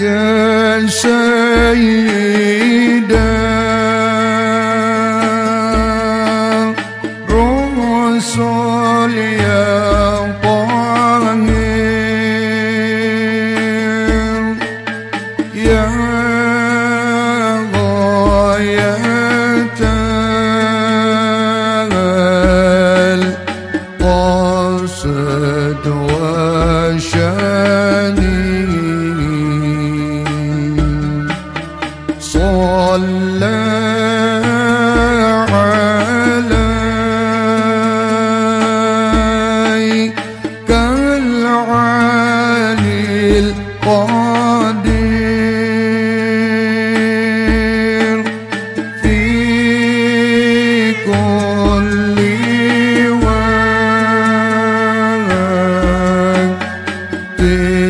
يا سيدة day.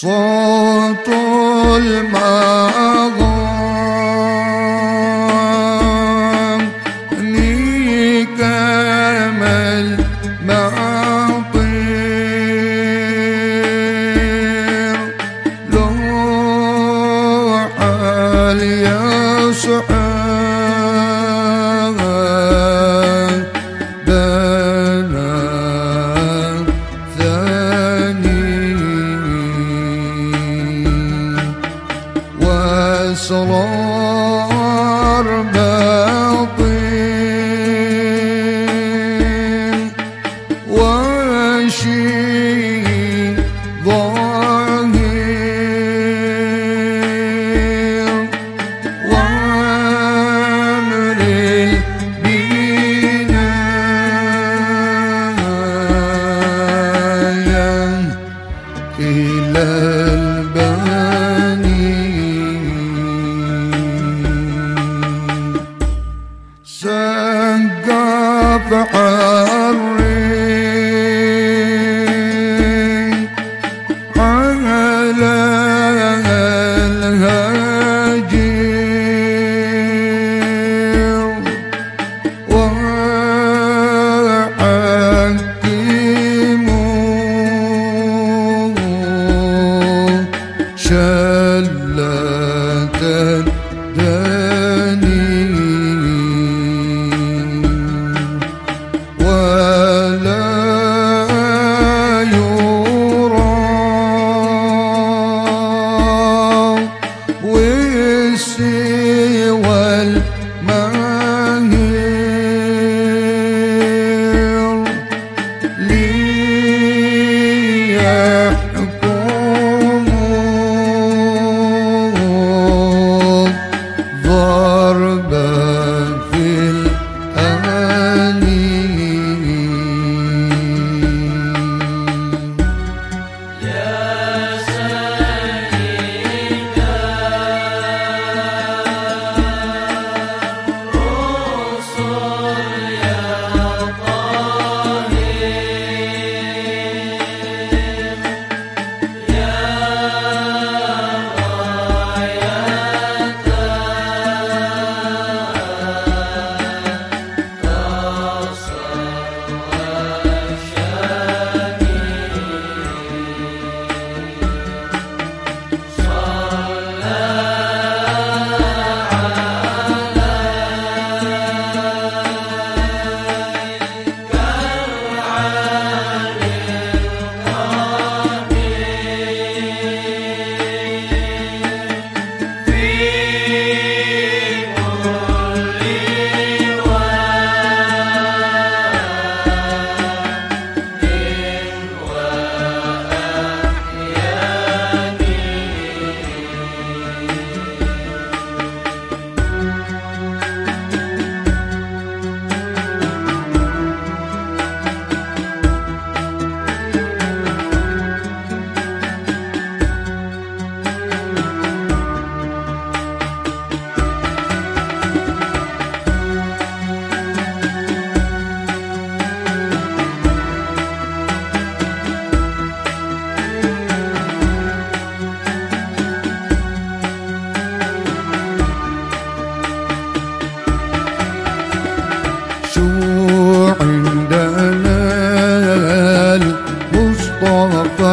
صوت الماضي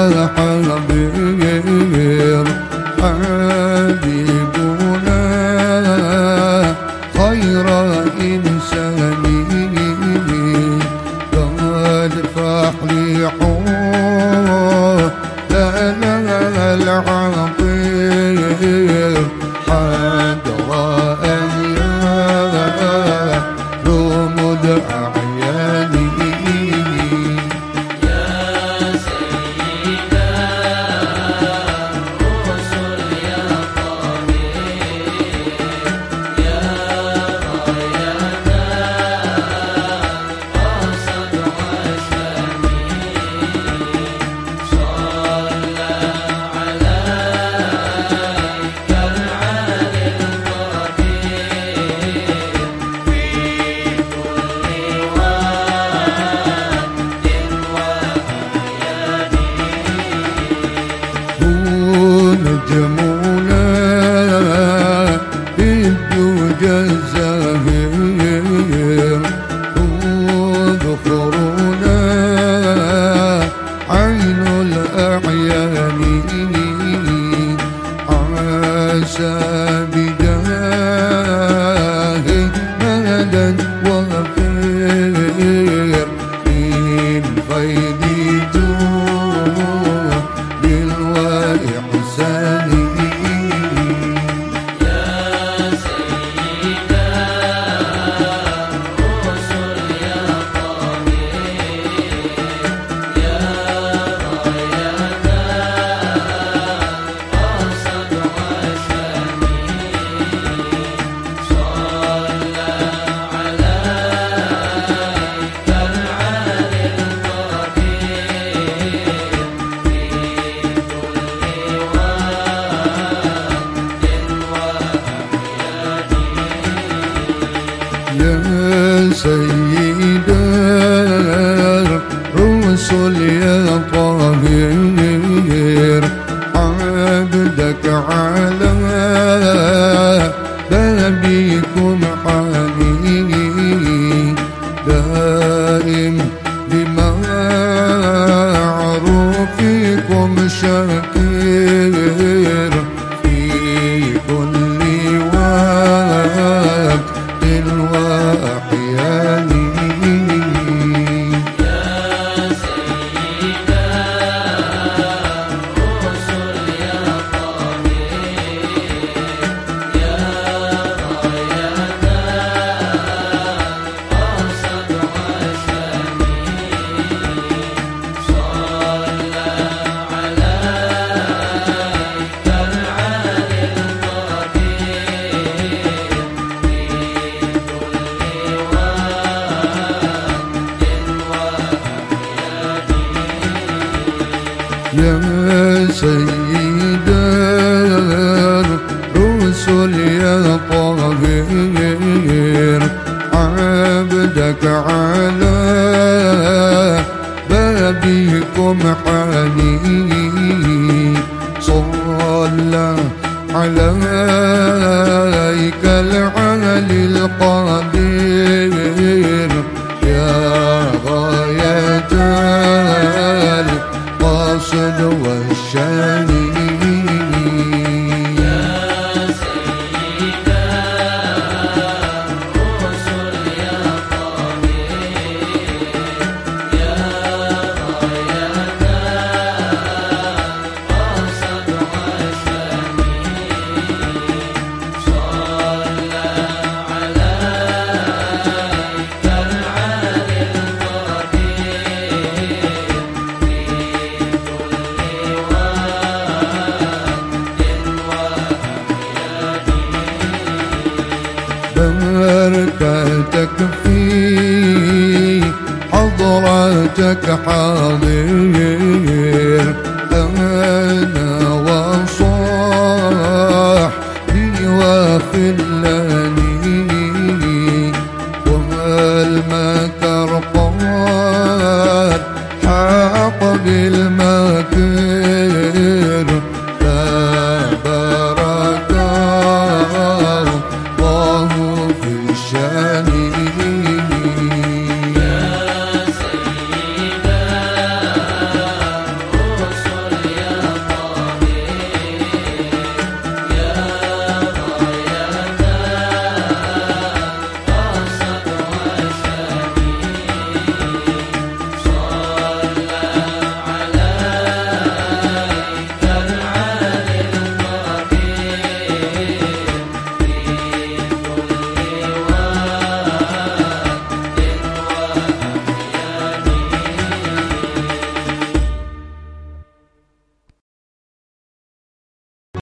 على حبيبي سيد الرسل يا طاهر. عبدك على بابكم حنين. دائم لمعروفكم شاكر سيد الرسل يا طاهر عبدك على بابكم حنين. صلى عليك العلي القدير في حضرتك حاضر